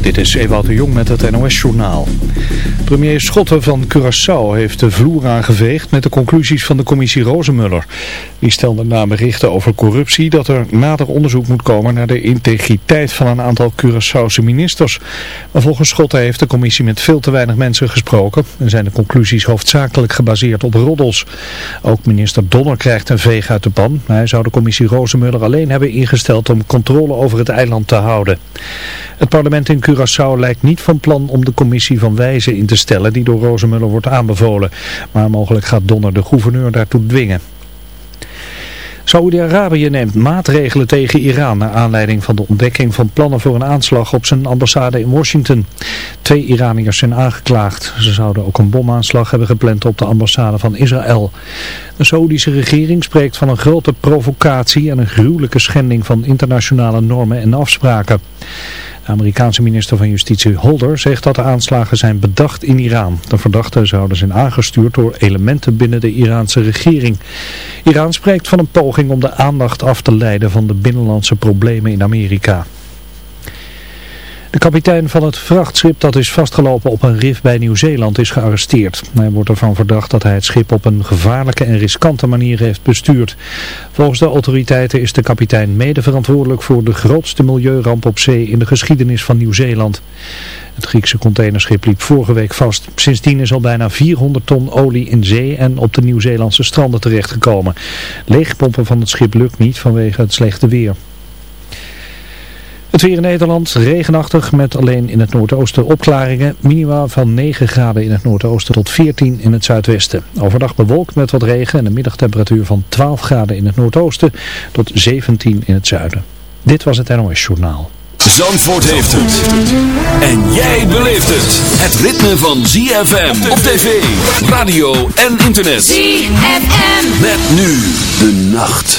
Dit is Ewout de Jong met het NOS-journaal. Premier Schotten van Curaçao heeft de vloer aangeveegd met de conclusies van de commissie Rozenmuller. Die stelde na berichten over corruptie dat er nader onderzoek moet komen naar de integriteit van een aantal Curaçaose ministers. Maar volgens Schotten heeft de commissie met veel te weinig mensen gesproken en zijn de conclusies hoofdzakelijk gebaseerd op roddels. Ook minister Donner krijgt een veeg uit de pan. Hij zou de commissie Rozenmuller alleen hebben ingesteld om controle over het eiland te houden. Het parlement in Curaçao lijkt niet van plan om de commissie van wijzen in te stellen die door Rozenmuller wordt aanbevolen. Maar mogelijk gaat Donner de gouverneur daartoe dwingen. Saoedi-Arabië neemt maatregelen tegen Iran naar aanleiding van de ontdekking van plannen voor een aanslag op zijn ambassade in Washington. Twee Iraniërs zijn aangeklaagd. Ze zouden ook een bomaanslag hebben gepland op de ambassade van Israël. De Saoedische regering spreekt van een grote provocatie en een gruwelijke schending van internationale normen en afspraken. Amerikaanse minister van Justitie Holder zegt dat de aanslagen zijn bedacht in Iran. De verdachten zouden zijn aangestuurd door elementen binnen de Iraanse regering. Iran spreekt van een poging om de aandacht af te leiden van de binnenlandse problemen in Amerika. De kapitein van het vrachtschip dat is vastgelopen op een rif bij Nieuw-Zeeland is gearresteerd. Hij wordt ervan verdacht dat hij het schip op een gevaarlijke en riskante manier heeft bestuurd. Volgens de autoriteiten is de kapitein mede verantwoordelijk voor de grootste milieuramp op zee in de geschiedenis van Nieuw-Zeeland. Het Griekse containerschip liep vorige week vast. Sindsdien is al bijna 400 ton olie in zee en op de Nieuw-Zeelandse stranden terechtgekomen. Leegpompen van het schip lukt niet vanwege het slechte weer. Het weer in Nederland regenachtig met alleen in het noordoosten opklaringen. Minima van 9 graden in het noordoosten tot 14 in het zuidwesten. Overdag bewolkt met wat regen en een middagtemperatuur van 12 graden in het noordoosten tot 17 in het zuiden. Dit was het NOS Journaal. Zandvoort heeft het. En jij beleeft het. Het ritme van ZFM op tv, radio en internet. ZFM. Met nu de nacht.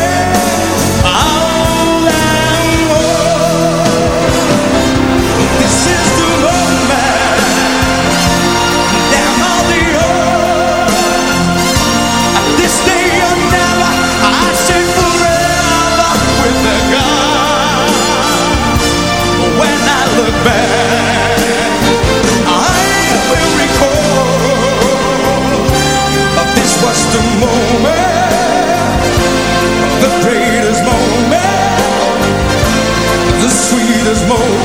Greatest moment the sweetest moment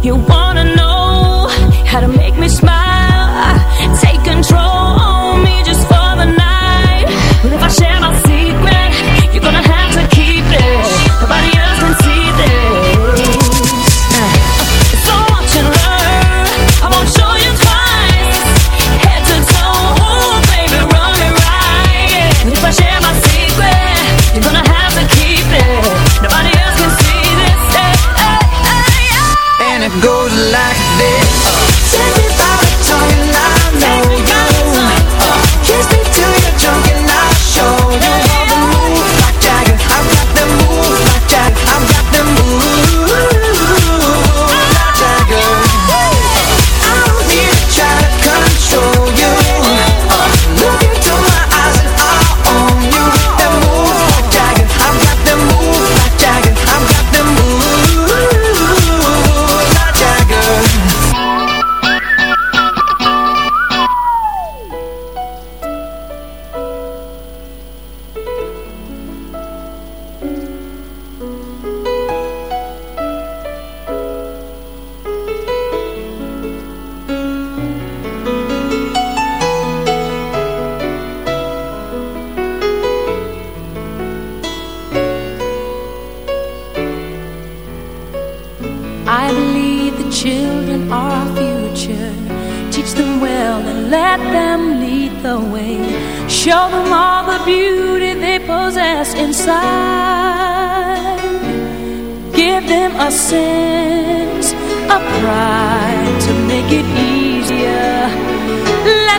You want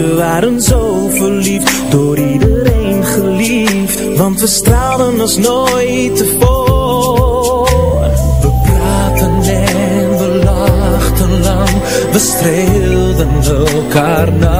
We waren zo verliefd, door iedereen geliefd. Want we straalden als nooit tevoren. We praten en we lachten lang, we streelden elkaar na.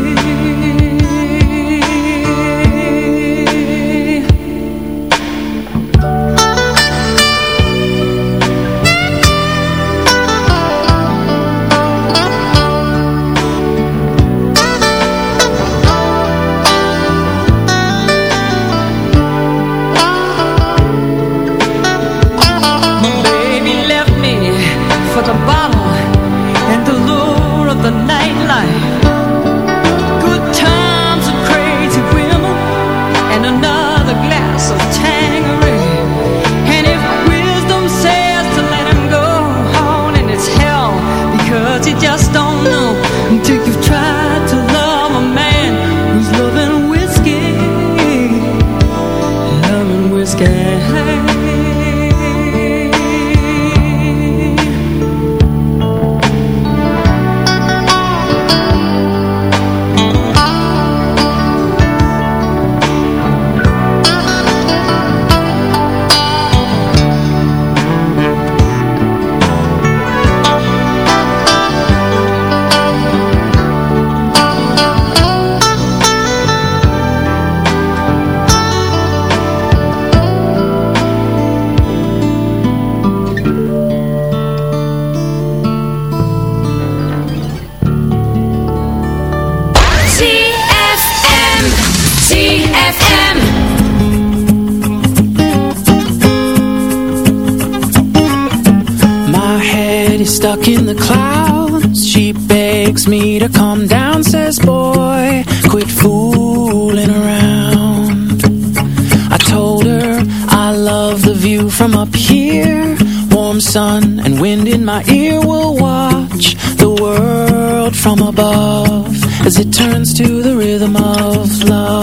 my ear will watch the world from above As it turns to the rhythm of love.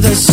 the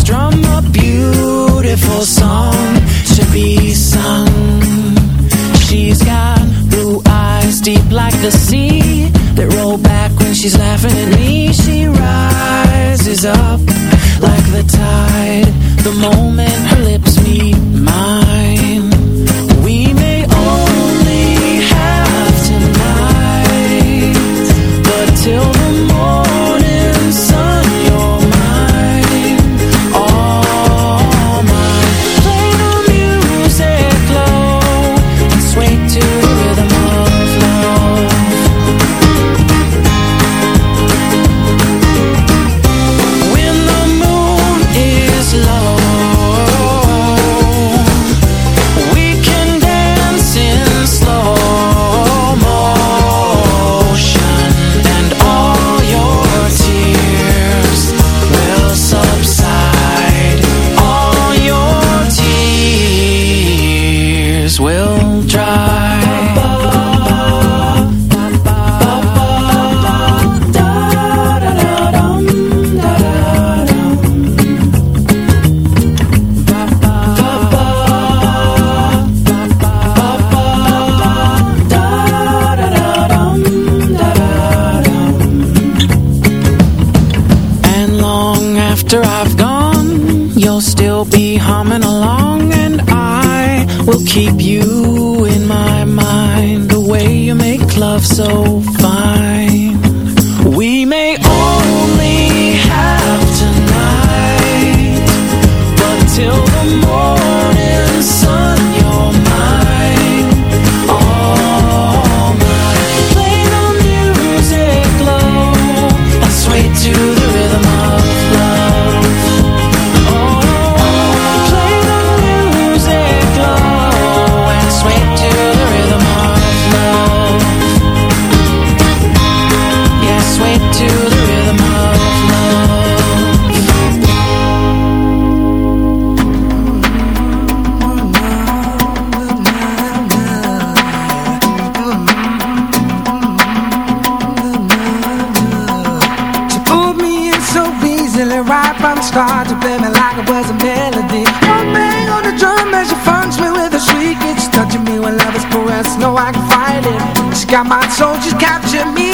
Got my soldiers capture me.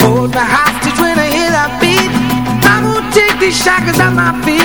Hold the hostage when I hear that beat. I won't take these shackles off my feet.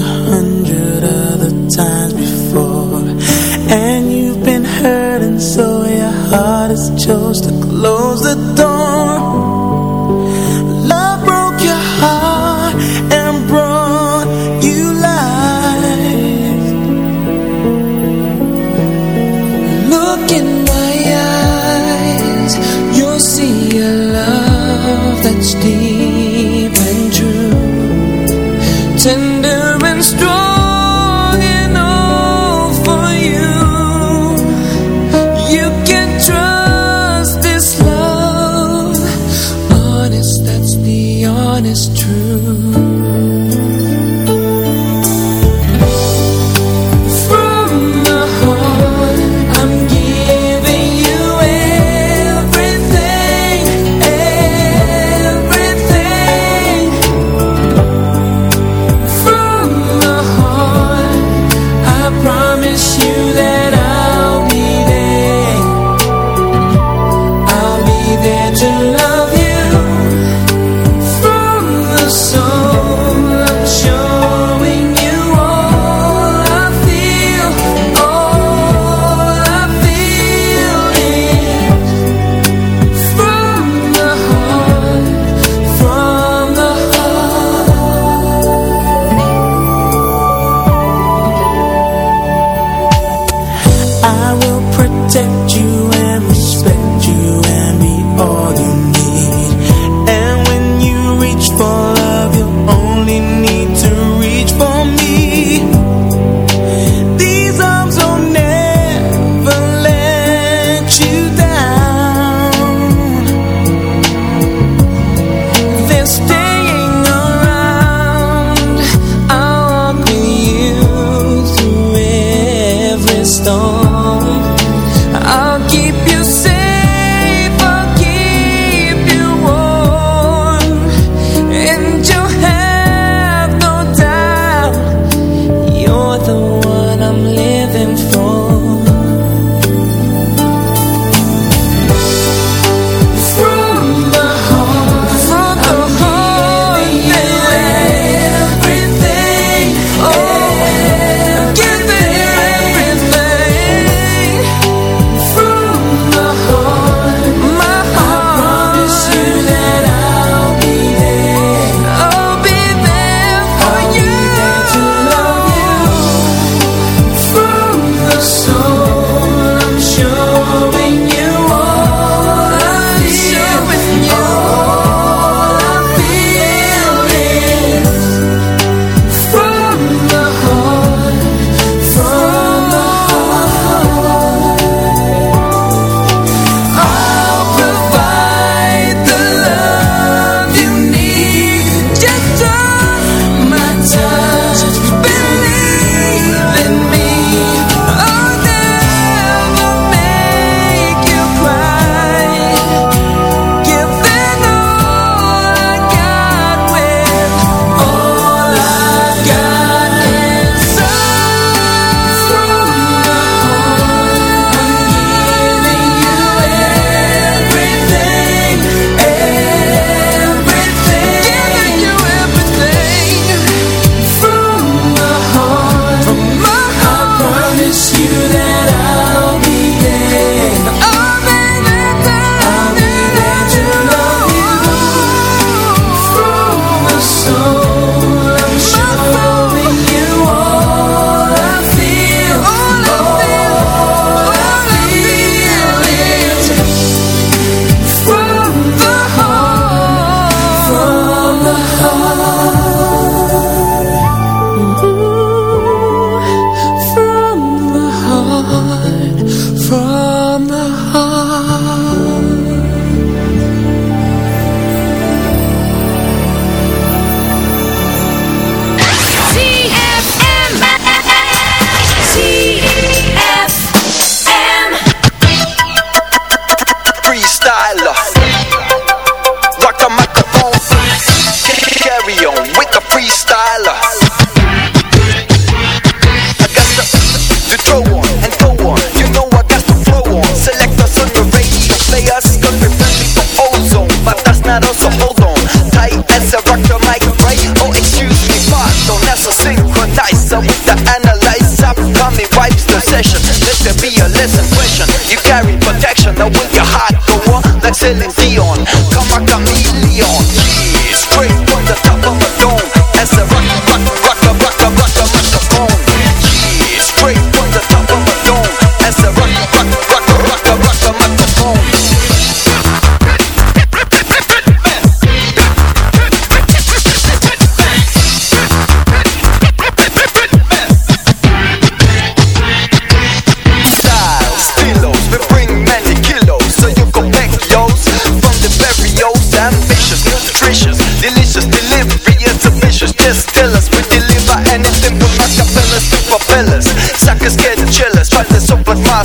a hundred other times before. And you've been hurting so your heart is chose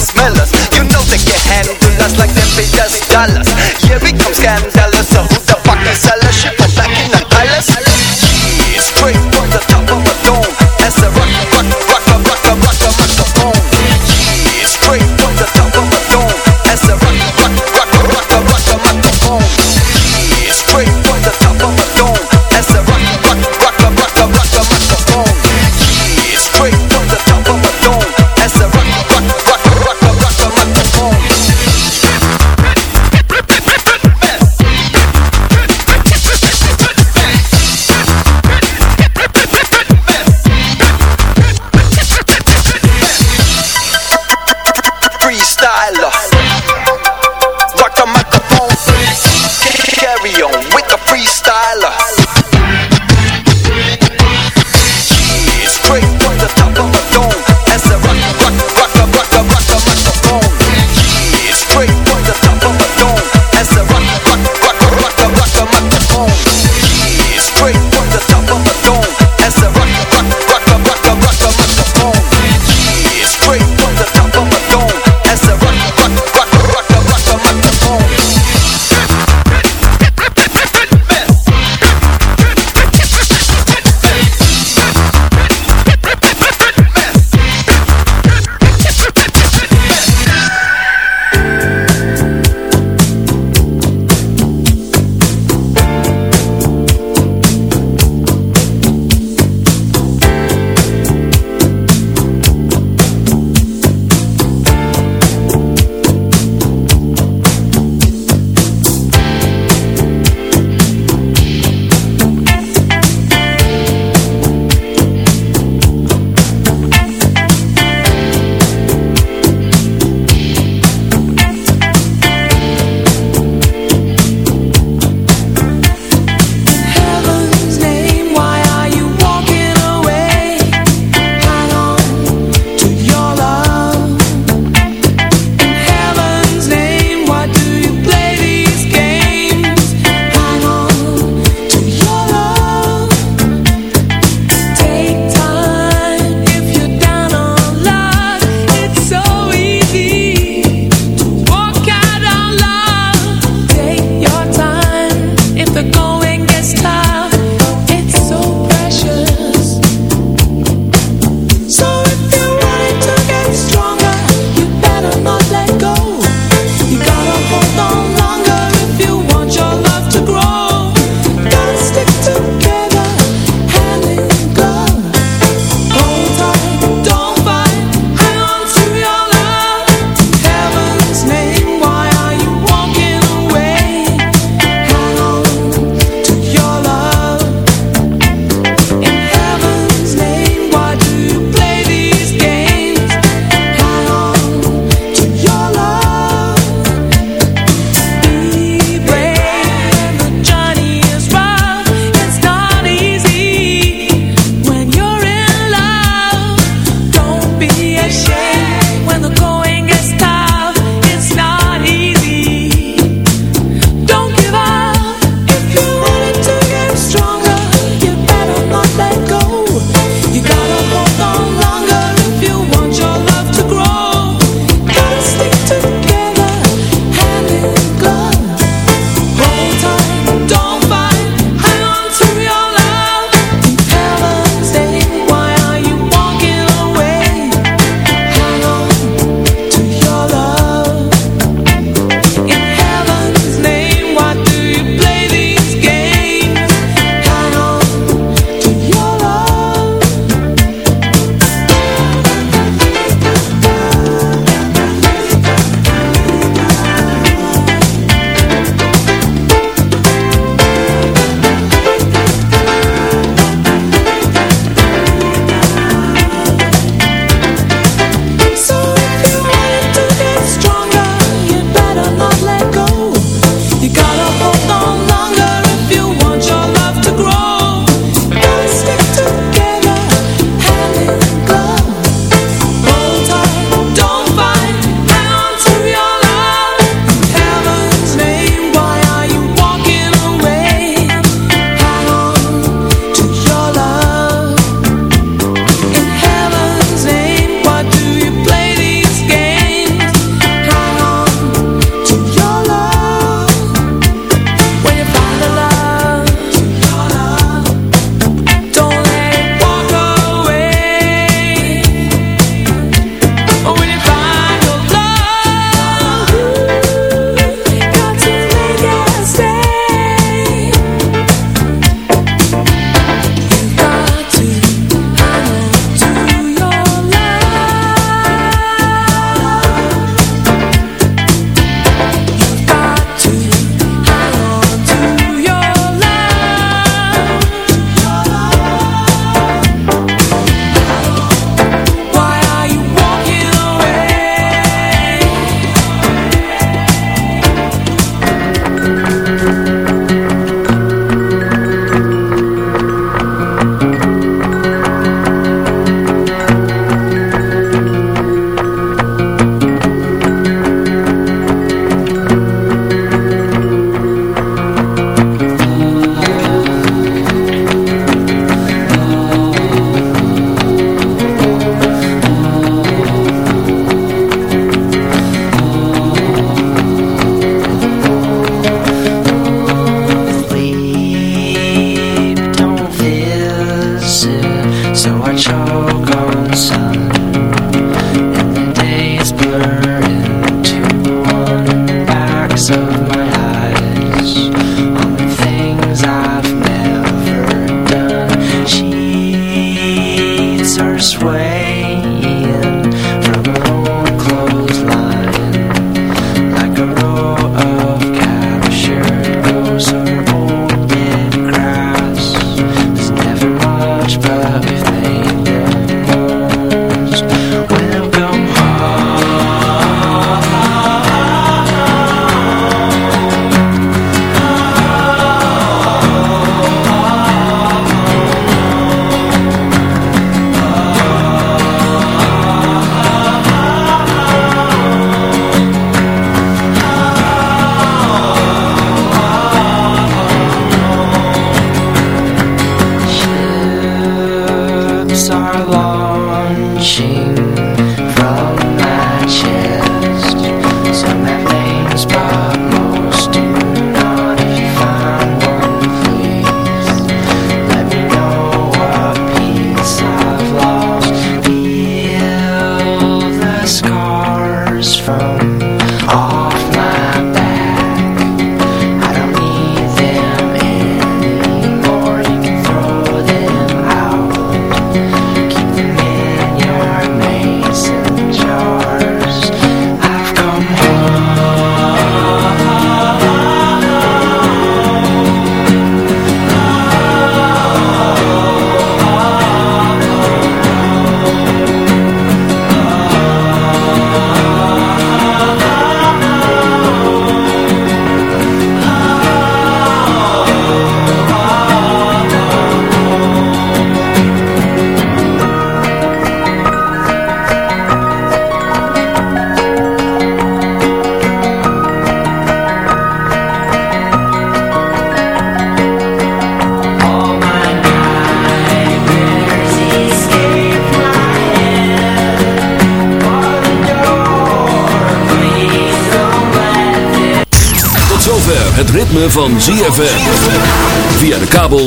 super